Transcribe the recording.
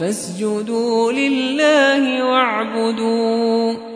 فاسجدوا لله واعبدوا